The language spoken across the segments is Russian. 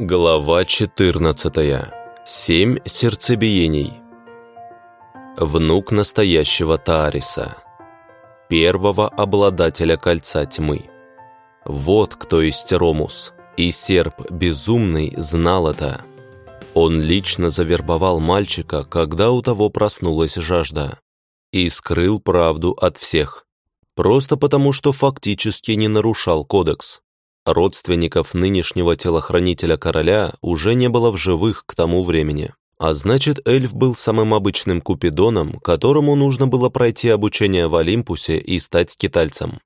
Глава 14. Семь сердцебиений. Внук настоящего Таариса. Первого обладателя Кольца Тьмы. Вот кто есть Ромус. И серп безумный знал это. Он лично завербовал мальчика, когда у того проснулась жажда. И скрыл правду от всех. Просто потому, что фактически не нарушал кодекс. Родственников нынешнего телохранителя короля уже не было в живых к тому времени. А значит, эльф был самым обычным купидоном, которому нужно было пройти обучение в Олимпусе и стать скитальцем.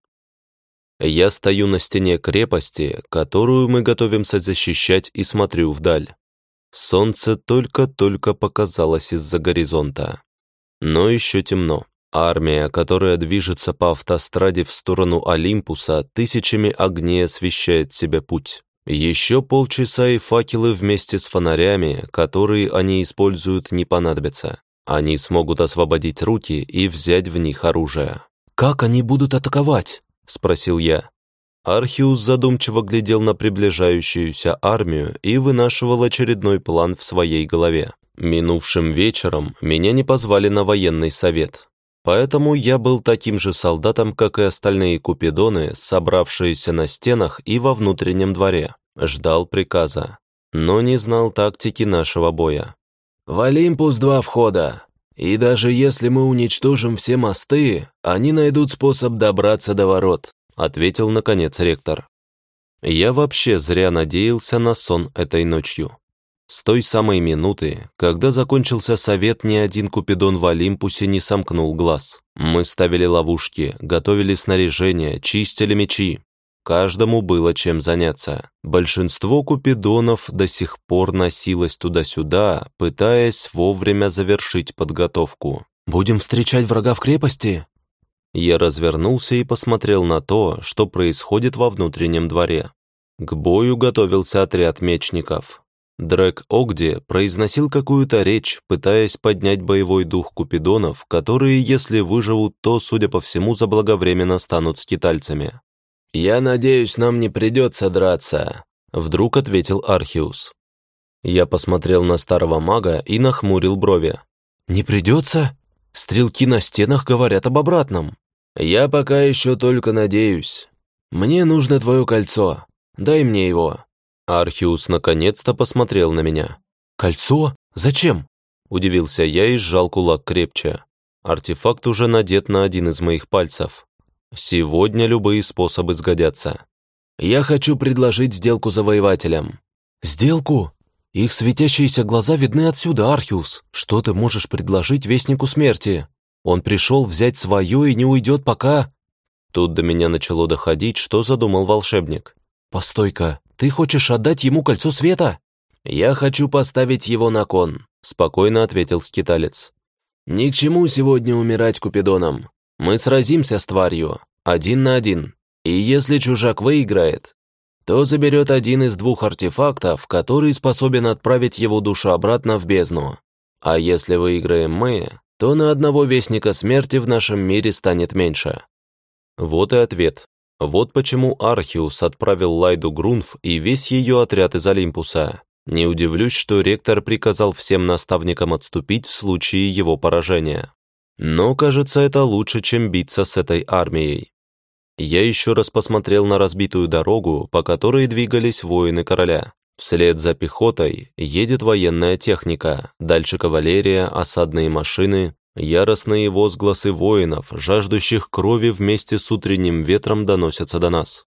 Я стою на стене крепости, которую мы готовимся защищать, и смотрю вдаль. Солнце только-только показалось из-за горизонта. Но еще темно. Армия, которая движется по автостраде в сторону Олимпуса, тысячами огней освещает себе путь. Еще полчаса и факелы вместе с фонарями, которые они используют, не понадобятся. Они смогут освободить руки и взять в них оружие. «Как они будут атаковать?» – спросил я. Архиус задумчиво глядел на приближающуюся армию и вынашивал очередной план в своей голове. Минувшим вечером меня не позвали на военный совет. Поэтому я был таким же солдатом, как и остальные купидоны, собравшиеся на стенах и во внутреннем дворе. Ждал приказа, но не знал тактики нашего боя. «В Олимпус два входа, и даже если мы уничтожим все мосты, они найдут способ добраться до ворот», ответил наконец ректор. Я вообще зря надеялся на сон этой ночью. С той самой минуты, когда закончился совет, ни один купидон в Олимпусе не сомкнул глаз. Мы ставили ловушки, готовили снаряжение, чистили мечи. Каждому было чем заняться. Большинство купидонов до сих пор носилось туда-сюда, пытаясь вовремя завершить подготовку. «Будем встречать врага в крепости?» Я развернулся и посмотрел на то, что происходит во внутреннем дворе. К бою готовился отряд мечников. Дрэк Огди произносил какую-то речь, пытаясь поднять боевой дух купидонов, которые, если выживут, то, судя по всему, заблаговременно станут скитальцами. «Я надеюсь, нам не придется драться», — вдруг ответил Архиус. Я посмотрел на старого мага и нахмурил брови. «Не придется? Стрелки на стенах говорят об обратном». «Я пока еще только надеюсь. Мне нужно твое кольцо. Дай мне его». Архиус наконец-то посмотрел на меня. «Кольцо? Зачем?» Удивился я и сжал кулак крепче. Артефакт уже надет на один из моих пальцев. Сегодня любые способы сгодятся. «Я хочу предложить сделку завоевателям». «Сделку? Их светящиеся глаза видны отсюда, Архиус. Что ты можешь предложить Вестнику Смерти? Он пришел взять свое и не уйдет пока...» Тут до меня начало доходить, что задумал волшебник. «Постой-ка, ты хочешь отдать ему кольцо света?» «Я хочу поставить его на кон», — спокойно ответил скиталец. «Ни к чему сегодня умирать Купидоном. Мы сразимся с тварью, один на один. И если чужак выиграет, то заберет один из двух артефактов, который способен отправить его душу обратно в бездну. А если выиграем мы, то на одного Вестника Смерти в нашем мире станет меньше». Вот и ответ. Вот почему Архиус отправил Лайду Грунф и весь ее отряд из Олимпуса. Не удивлюсь, что ректор приказал всем наставникам отступить в случае его поражения. Но, кажется, это лучше, чем биться с этой армией. Я еще раз посмотрел на разбитую дорогу, по которой двигались воины короля. Вслед за пехотой едет военная техника, дальше кавалерия, осадные машины, Яростные возгласы воинов, жаждущих крови вместе с утренним ветром доносятся до нас.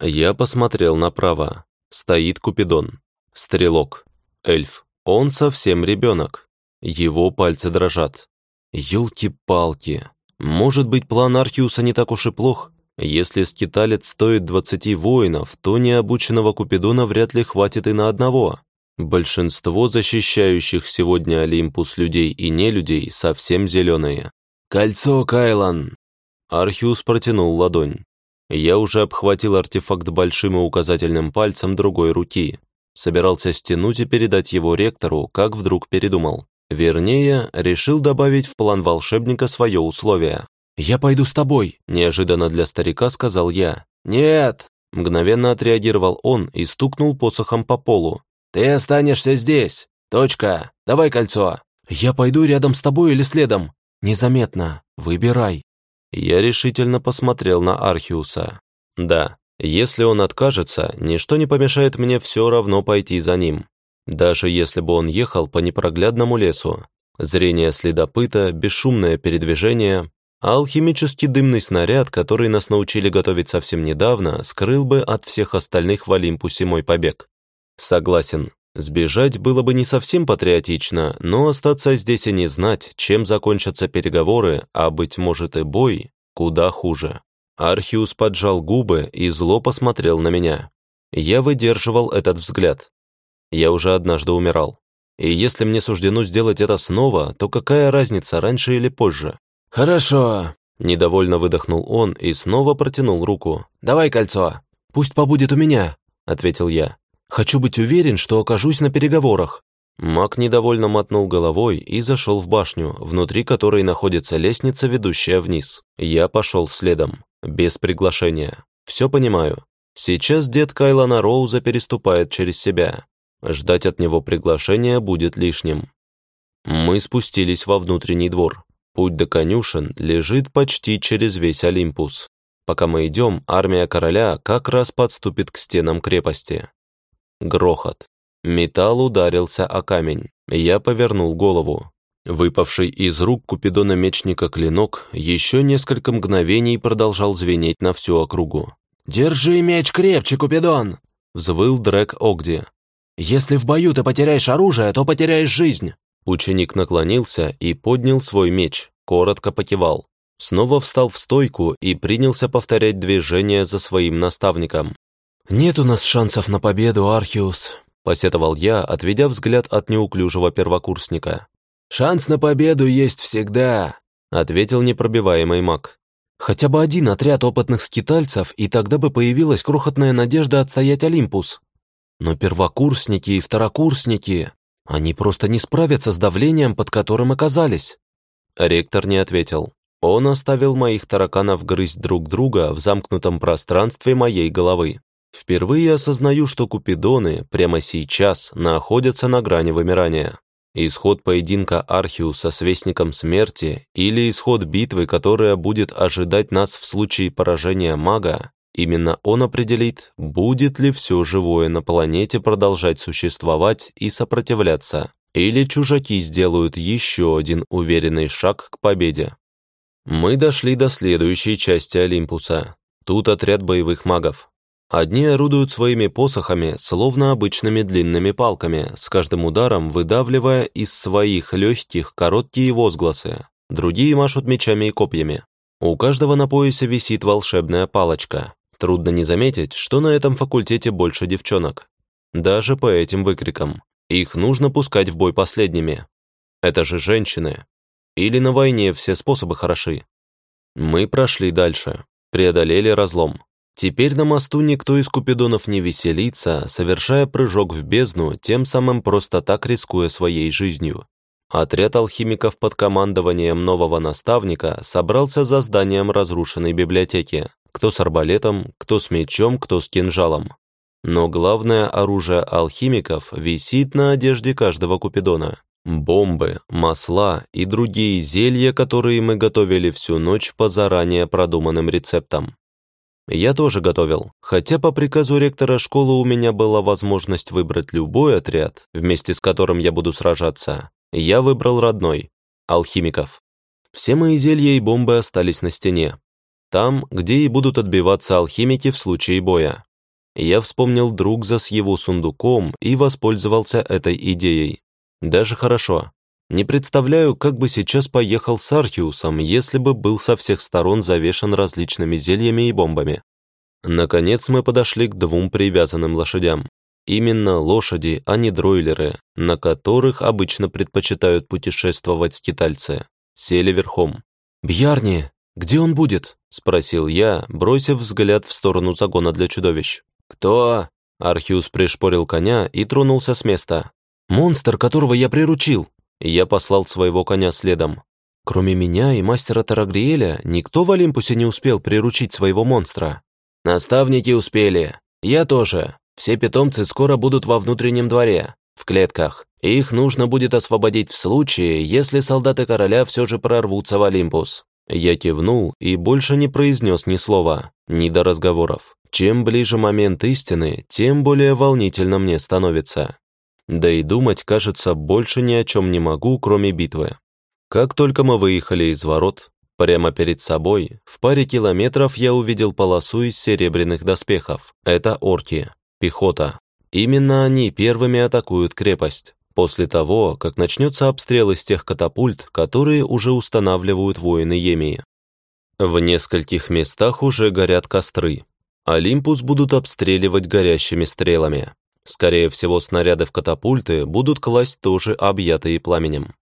Я посмотрел направо. Стоит Купидон. Стрелок. Эльф. Он совсем ребенок. Его пальцы дрожат. Ёлки-палки. Может быть, план Архиуса не так уж и плох? Если скиталец стоит двадцати воинов, то необученного Купидона вряд ли хватит и на одного. Большинство защищающих сегодня Олимпус людей и нелюдей совсем зеленые. «Кольцо, Кайлан!» Архиус протянул ладонь. Я уже обхватил артефакт большим и указательным пальцем другой руки. Собирался стянуть и передать его ректору, как вдруг передумал. Вернее, решил добавить в план волшебника свое условие. «Я пойду с тобой», – неожиданно для старика сказал я. «Нет!» Мгновенно отреагировал он и стукнул посохом по полу. «Ты останешься здесь! Точка! Давай кольцо!» «Я пойду рядом с тобой или следом? Незаметно. Выбирай». Я решительно посмотрел на Архиуса. «Да, если он откажется, ничто не помешает мне все равно пойти за ним. Даже если бы он ехал по непроглядному лесу. Зрение следопыта, бесшумное передвижение, а алхимический дымный снаряд, который нас научили готовить совсем недавно, скрыл бы от всех остальных в Олимпусе мой побег. Согласен, сбежать было бы не совсем патриотично, но остаться здесь и не знать, чем закончатся переговоры, а, быть может, и бой, куда хуже. Архиус поджал губы и зло посмотрел на меня. Я выдерживал этот взгляд. Я уже однажды умирал. И если мне суждено сделать это снова, то какая разница, раньше или позже? «Хорошо», — недовольно выдохнул он и снова протянул руку. «Давай кольцо». «Пусть побудет у меня», — ответил я. «Хочу быть уверен, что окажусь на переговорах». Маг недовольно мотнул головой и зашел в башню, внутри которой находится лестница, ведущая вниз. Я пошел следом, без приглашения. Все понимаю. Сейчас дед Кайлана Роуза переступает через себя. Ждать от него приглашения будет лишним. Мы спустились во внутренний двор. Путь до конюшен лежит почти через весь Олимпус. Пока мы идем, армия короля как раз подступит к стенам крепости. Грохот. Металл ударился о камень. Я повернул голову. Выпавший из рук Купидона мечника клинок еще несколько мгновений продолжал звенеть на всю округу. «Держи меч крепче, Купидон!» — взвыл Дрэк Огди. «Если в бою ты потеряешь оружие, то потеряешь жизнь!» Ученик наклонился и поднял свой меч, коротко покивал. Снова встал в стойку и принялся повторять движения за своим наставником. «Нет у нас шансов на победу, Архиус», — посетовал я, отведя взгляд от неуклюжего первокурсника. «Шанс на победу есть всегда», — ответил непробиваемый маг. «Хотя бы один отряд опытных скитальцев, и тогда бы появилась крохотная надежда отстоять Олимпус. Но первокурсники и второкурсники...» Они просто не справятся с давлением, под которым оказались». Ректор не ответил. Он оставил моих тараканов грызть друг друга в замкнутом пространстве моей головы. Впервые осознаю, что купидоны прямо сейчас находятся на грани вымирания. Исход поединка Архиуса с Вестником Смерти или исход битвы, которая будет ожидать нас в случае поражения мага, Именно он определит, будет ли все живое на планете продолжать существовать и сопротивляться, или чужаки сделают еще один уверенный шаг к победе. Мы дошли до следующей части Олимпуса. Тут отряд боевых магов. Одни орудуют своими посохами, словно обычными длинными палками, с каждым ударом выдавливая из своих легких короткие возгласы. Другие машут мечами и копьями. У каждого на поясе висит волшебная палочка. Трудно не заметить, что на этом факультете больше девчонок. Даже по этим выкрикам. Их нужно пускать в бой последними. Это же женщины. Или на войне все способы хороши. Мы прошли дальше, преодолели разлом. Теперь на мосту никто из купидонов не веселится, совершая прыжок в бездну, тем самым просто так рискуя своей жизнью. Отряд алхимиков под командованием нового наставника собрался за зданием разрушенной библиотеки кто с арбалетом, кто с мечом, кто с кинжалом. Но главное оружие алхимиков висит на одежде каждого купидона. Бомбы, масла и другие зелья, которые мы готовили всю ночь по заранее продуманным рецептам. Я тоже готовил, хотя по приказу ректора школы у меня была возможность выбрать любой отряд, вместе с которым я буду сражаться. Я выбрал родной – алхимиков. Все мои зелья и бомбы остались на стене, там, где и будут отбиваться алхимики в случае боя. Я вспомнил Другза с его сундуком и воспользовался этой идеей. Даже хорошо. Не представляю, как бы сейчас поехал с Архиусом, если бы был со всех сторон завешен различными зельями и бомбами. Наконец мы подошли к двум привязанным лошадям. Именно лошади, а не дройлеры, на которых обычно предпочитают путешествовать скитальцы. Сели верхом. «Бьярни!» «Где он будет?» – спросил я, бросив взгляд в сторону загона для чудовищ. «Кто?» – Архиус пришпорил коня и тронулся с места. «Монстр, которого я приручил!» Я послал своего коня следом. Кроме меня и мастера Тарагриэля, никто в Олимпусе не успел приручить своего монстра. Наставники успели. Я тоже. Все питомцы скоро будут во внутреннем дворе, в клетках. Их нужно будет освободить в случае, если солдаты короля все же прорвутся в Олимпус. Я кивнул и больше не произнес ни слова, ни до разговоров. Чем ближе момент истины, тем более волнительно мне становится. Да и думать, кажется, больше ни о чем не могу, кроме битвы. Как только мы выехали из ворот, прямо перед собой, в паре километров я увидел полосу из серебряных доспехов. Это орки, пехота. Именно они первыми атакуют крепость, после того, как начнется обстрел из тех катапульт, которые уже устанавливают воины Емии. В нескольких местах уже горят костры. Олимпус будут обстреливать горящими стрелами. Скорее всего, снаряды в катапульты будут класть тоже объятые пламенем.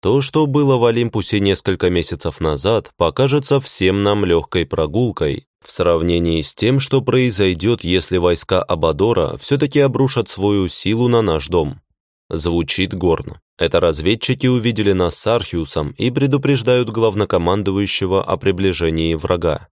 То, что было в Олимпусе несколько месяцев назад, покажется всем нам легкой прогулкой в сравнении с тем, что произойдет, если войска Абадора все-таки обрушат свою силу на наш дом. Звучит горно. Это разведчики увидели нас с Архиусом и предупреждают главнокомандующего о приближении врага.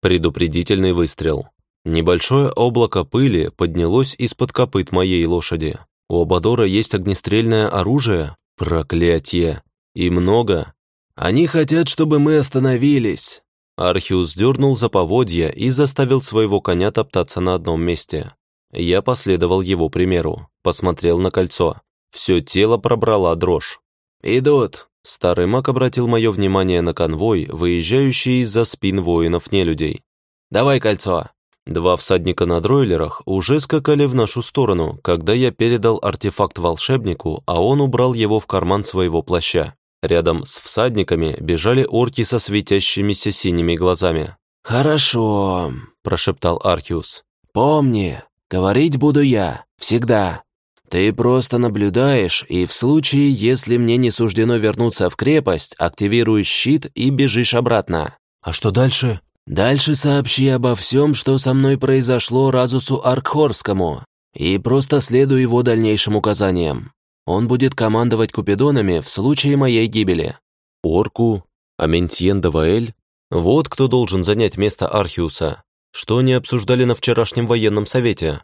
Предупредительный выстрел. Небольшое облако пыли поднялось из-под копыт моей лошади. У Абадора есть огнестрельное оружие? Проклятие! И много. Они хотят, чтобы мы остановились. Архиус дернул за поводья и заставил своего коня топтаться на одном месте. Я последовал его примеру, посмотрел на кольцо. Все тело пробрала дрожь. «Идут!» Старый маг обратил мое внимание на конвой, выезжающий из-за спин воинов-нелюдей. «Давай кольцо!» Два всадника на дройлерах уже скакали в нашу сторону, когда я передал артефакт волшебнику, а он убрал его в карман своего плаща. Рядом с всадниками бежали орки со светящимися синими глазами. «Хорошо», – прошептал Архиус. «Помни, говорить буду я, всегда. Ты просто наблюдаешь, и в случае, если мне не суждено вернуться в крепость, активируешь щит и бежишь обратно». «А что дальше?» «Дальше сообщи обо всем, что со мной произошло Разусу Аркхорскому, и просто следуй его дальнейшим указаниям. Он будет командовать Купидонами в случае моей гибели. Орку, Аментьен Даваэль, вот кто должен занять место Архиуса, что они обсуждали на вчерашнем военном совете.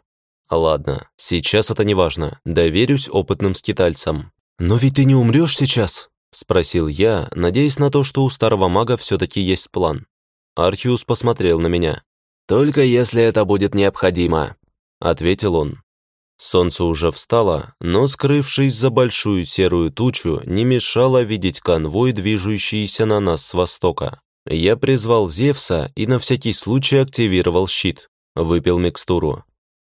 Ладно, сейчас это не важно, доверюсь опытным скитальцам. «Но ведь ты не умрешь сейчас?» – спросил я, надеясь на то, что у старого мага все-таки есть план. Архиус посмотрел на меня. «Только если это будет необходимо», – ответил он. Солнце уже встало, но, скрывшись за большую серую тучу, не мешало видеть конвой, движущийся на нас с востока. Я призвал Зевса и на всякий случай активировал щит, выпил микстуру.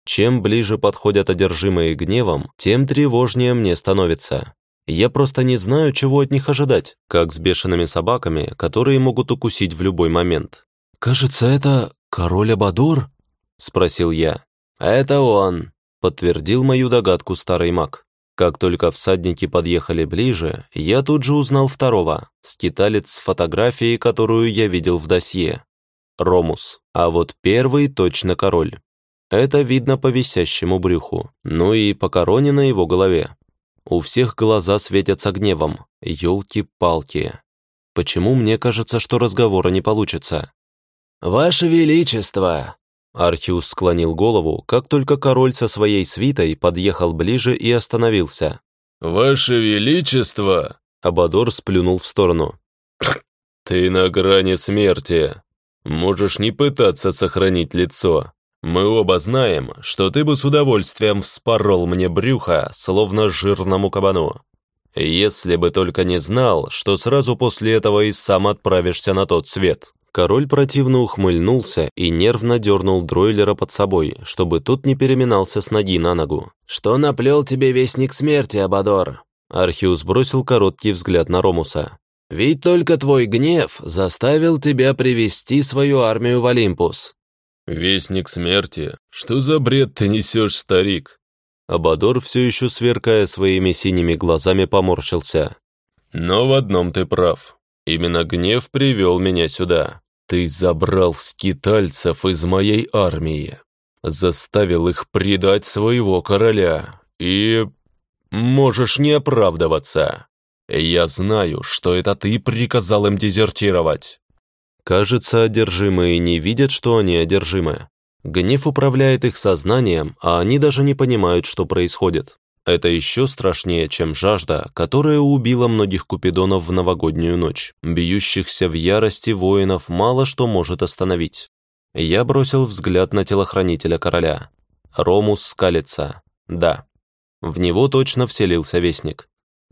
Чем ближе подходят одержимые гневом, тем тревожнее мне становится. Я просто не знаю, чего от них ожидать, как с бешеными собаками, которые могут укусить в любой момент. «Кажется, это король Абадур?» – спросил я. «Это он», подтвердил мою догадку старый маг. Как только всадники подъехали ближе, я тут же узнал второго, скиталец с фотографией, которую я видел в досье. Ромус, а вот первый точно король. Это видно по висящему брюху, ну и по короне на его голове. У всех глаза светятся гневом, елки-палки. Почему мне кажется, что разговора не получится? «Ваше Величество!» Архиус склонил голову, как только король со своей свитой подъехал ближе и остановился. «Ваше Величество!» Абадор сплюнул в сторону. «Ты на грани смерти. Можешь не пытаться сохранить лицо. Мы оба знаем, что ты бы с удовольствием вспорол мне брюхо, словно жирному кабану. Если бы только не знал, что сразу после этого и сам отправишься на тот свет». Король противно ухмыльнулся и нервно дернул дройлера под собой, чтобы тот не переминался с ноги на ногу. «Что наплел тебе вестник смерти, Абадор?» Архиус бросил короткий взгляд на Ромуса. «Ведь только твой гнев заставил тебя привести свою армию в Олимпус». «Вестник смерти? Что за бред ты несешь, старик?» Абадор, все еще сверкая своими синими глазами, поморщился. «Но в одном ты прав. Именно гнев привел меня сюда. Ты забрал скитальцев из моей армии, заставил их предать своего короля и... можешь не оправдываться. Я знаю, что это ты приказал им дезертировать». Кажется, одержимые не видят, что они одержимы. Гнев управляет их сознанием, а они даже не понимают, что происходит. Это еще страшнее, чем жажда, которая убила многих купидонов в новогоднюю ночь. Бьющихся в ярости воинов мало что может остановить. Я бросил взгляд на телохранителя короля. Ромус скалится. Да. В него точно вселился вестник.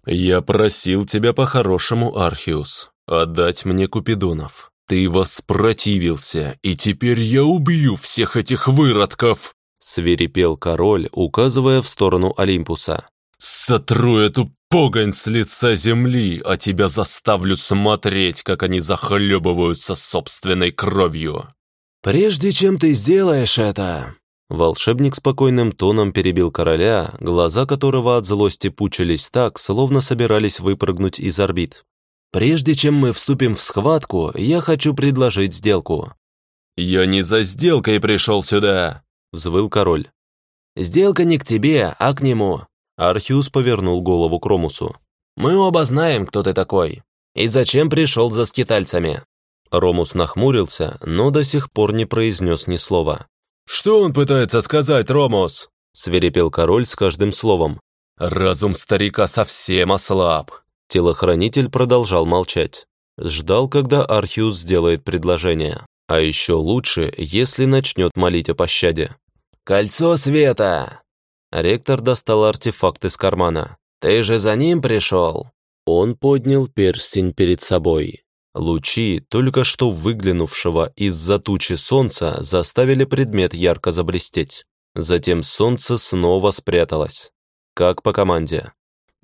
«Я просил тебя по-хорошему, Архиус, отдать мне купидонов. Ты воспротивился, и теперь я убью всех этих выродков!» свирепел король, указывая в сторону Олимпуса. «Сотру эту погонь с лица земли, а тебя заставлю смотреть, как они захлебываются собственной кровью!» «Прежде чем ты сделаешь это...» Волшебник спокойным тоном перебил короля, глаза которого от злости пучились так, словно собирались выпрыгнуть из орбит. «Прежде чем мы вступим в схватку, я хочу предложить сделку». «Я не за сделкой пришел сюда!» взвыл король. «Сделка не к тебе, а к нему», Архиус повернул голову к Ромусу. «Мы оба знаем, кто ты такой. И зачем пришел за скитальцами?» Ромус нахмурился, но до сих пор не произнес ни слова. «Что он пытается сказать, Ромус?» свирепел король с каждым словом. «Разум старика совсем ослаб». Телохранитель продолжал молчать. Ждал, когда Архиус сделает предложение. А еще лучше, если начнет молить о пощаде. «Кольцо света!» Ректор достал артефакт из кармана. «Ты же за ним пришел?» Он поднял перстень перед собой. Лучи, только что выглянувшего из-за тучи солнца, заставили предмет ярко заблестеть. Затем солнце снова спряталось. Как по команде.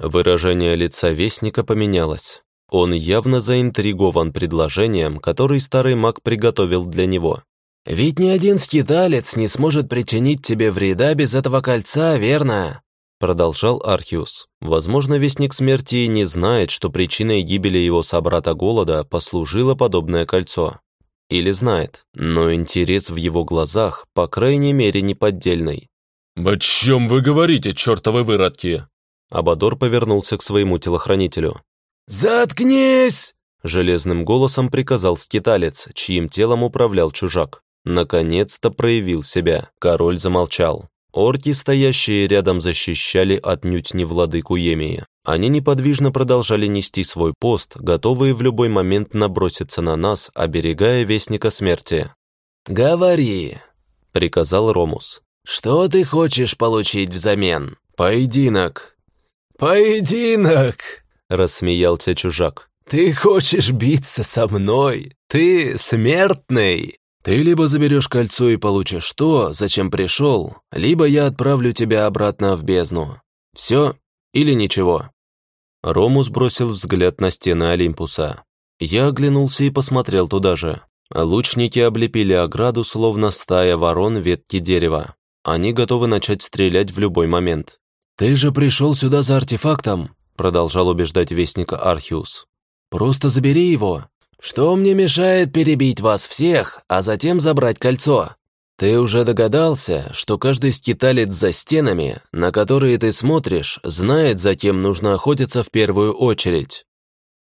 Выражение лица Вестника поменялось. Он явно заинтригован предложением, который старый маг приготовил для него. «Ведь ни один скиталец не сможет причинить тебе вреда без этого кольца, верно?» Продолжал Архиус. Возможно, Вестник Смерти не знает, что причиной гибели его собрата Голода послужило подобное кольцо. Или знает, но интерес в его глазах, по крайней мере, неподдельный. «О чем вы говорите, чертовы выродки?» Абадор повернулся к своему телохранителю. «Заткнись!» Железным голосом приказал скиталец, чьим телом управлял чужак. Наконец-то проявил себя. Король замолчал. Орки, стоящие рядом, защищали отнюдь не владыку Емии. Они неподвижно продолжали нести свой пост, готовые в любой момент наброситься на нас, оберегая Вестника Смерти. «Говори», — приказал Ромус. «Что ты хочешь получить взамен?» «Поединок». «Поединок!» — рассмеялся чужак. «Ты хочешь биться со мной? Ты смертный?» «Ты либо заберешь кольцо и получишь то, зачем пришел, либо я отправлю тебя обратно в бездну. Все или ничего?» Ромус бросил взгляд на стены Олимпуса. Я оглянулся и посмотрел туда же. Лучники облепили ограду, словно стая ворон ветки дерева. Они готовы начать стрелять в любой момент. «Ты же пришел сюда за артефактом!» продолжал убеждать вестника Архиус. «Просто забери его. Что мне мешает перебить вас всех, а затем забрать кольцо? Ты уже догадался, что каждый скиталец за стенами, на которые ты смотришь, знает, за кем нужно охотиться в первую очередь».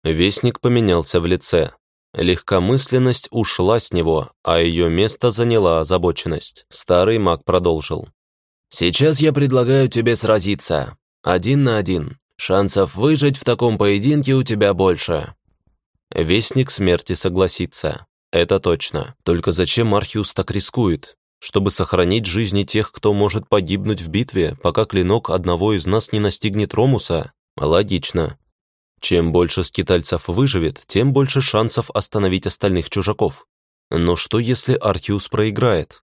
Вестник поменялся в лице. Легкомысленность ушла с него, а ее место заняла озабоченность. Старый маг продолжил. «Сейчас я предлагаю тебе сразиться. Один на один. Шансов выжить в таком поединке у тебя больше». Вестник смерти согласится. Это точно. Только зачем Архиус так рискует? Чтобы сохранить жизни тех, кто может погибнуть в битве, пока клинок одного из нас не настигнет Ромуса? Логично. Чем больше скитальцев выживет, тем больше шансов остановить остальных чужаков. Но что, если Архиус проиграет?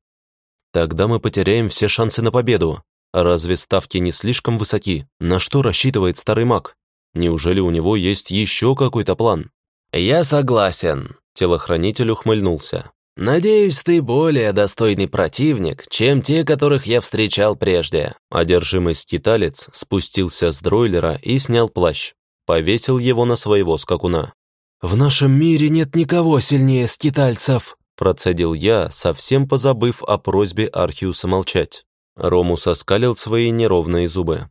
Тогда мы потеряем все шансы на победу. Разве ставки не слишком высоки? На что рассчитывает старый маг? Неужели у него есть еще какой-то план? «Я согласен», — телохранитель ухмыльнулся. «Надеюсь, ты более достойный противник, чем те, которых я встречал прежде». Одержимый скиталец спустился с дройлера и снял плащ. Повесил его на своего скакуна. «В нашем мире нет никого сильнее скитальцев», процедил я, совсем позабыв о просьбе Архиуса молчать. Ромус оскалил свои неровные зубы.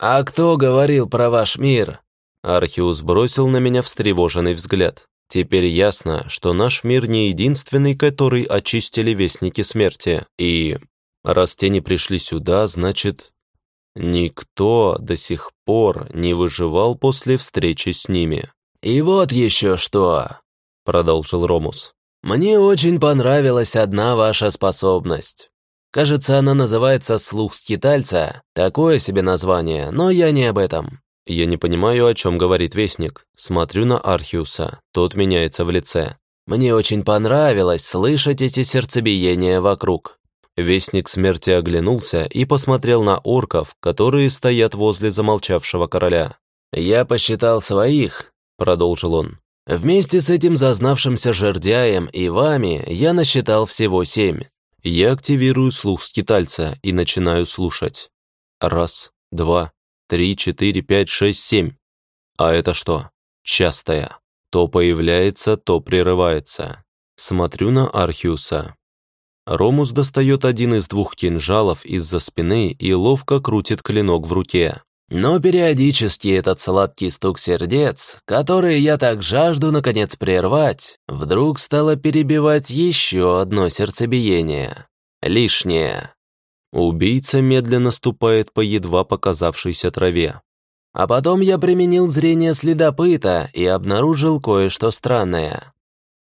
«А кто говорил про ваш мир?» Архиус бросил на меня встревоженный взгляд. Теперь ясно, что наш мир не единственный, который очистили Вестники Смерти, и раз те не пришли сюда, значит, никто до сих пор не выживал после встречи с ними. «И вот еще что», — продолжил Ромус. «Мне очень понравилась одна ваша способность. Кажется, она называется «Слух скитальца». Такое себе название, но я не об этом. Я не понимаю, о чем говорит Вестник. Смотрю на Архиуса, тот меняется в лице. Мне очень понравилось слышать эти сердцебиения вокруг. Вестник смерти оглянулся и посмотрел на орков, которые стоят возле замолчавшего короля. «Я посчитал своих», — продолжил он. «Вместе с этим зазнавшимся жердяем и вами я насчитал всего семь. Я активирую слух скитальца и начинаю слушать. Раз, два, три, четыре, пять, шесть, семь. А это что? Частая. То появляется, то прерывается. Смотрю на Архиуса. Ромус достает один из двух кинжалов из-за спины и ловко крутит клинок в руке. Но периодически этот сладкий стук сердец, который я так жажду наконец прервать, вдруг стало перебивать еще одно сердцебиение. Лишнее. Убийца медленно ступает по едва показавшейся траве. А потом я применил зрение следопыта и обнаружил кое-что странное.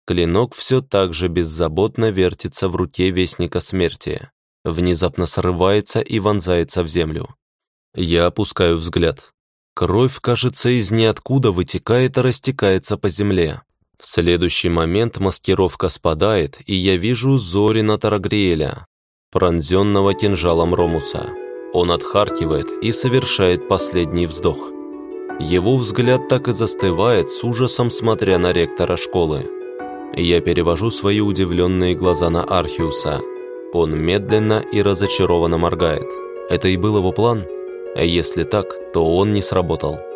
Клинок все так же беззаботно вертится в руке Вестника Смерти. Внезапно срывается и вонзается в землю. Я опускаю взгляд. Кровь, кажется, из ниоткуда вытекает и растекается по земле. В следующий момент маскировка спадает, и я вижу Зорина Тарагриэля, пронзенного кинжалом Ромуса. Он отхаркивает и совершает последний вздох. Его взгляд так и застывает, с ужасом смотря на ректора школы. Я перевожу свои удивленные глаза на Архиуса. Он медленно и разочарованно моргает. Это и был его план? А если так, то он не сработал.